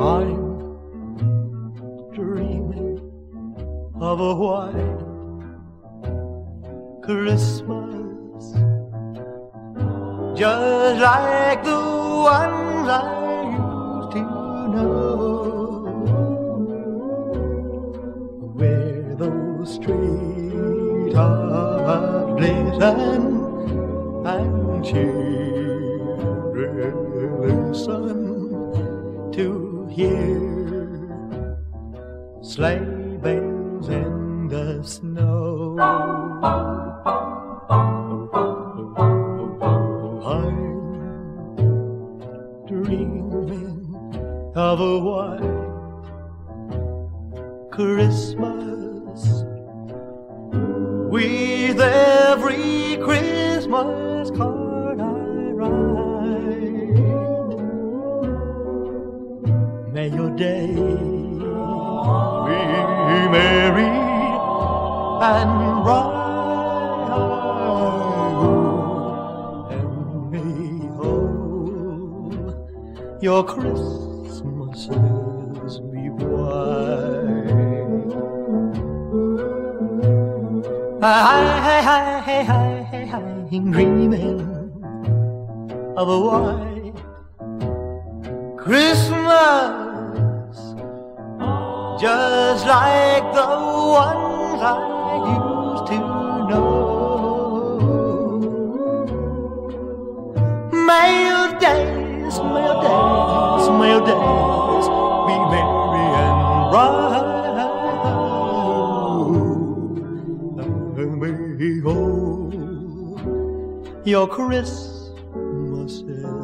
I'm dreaming of a white Christmas, just like the ones I used to know, where those trees are blazing and children listen to hear sleigh bells in the snow. I'm dreaming of a white Christmas with every Christmas card day be merry and bright, and may all your Christmases be white. Hi, hi, hi, hi, hi, hi, hi, dreaming of a white Christmas, like the ones I used to know. May your days, may your days, may your days be merry and bright. And may your Christmases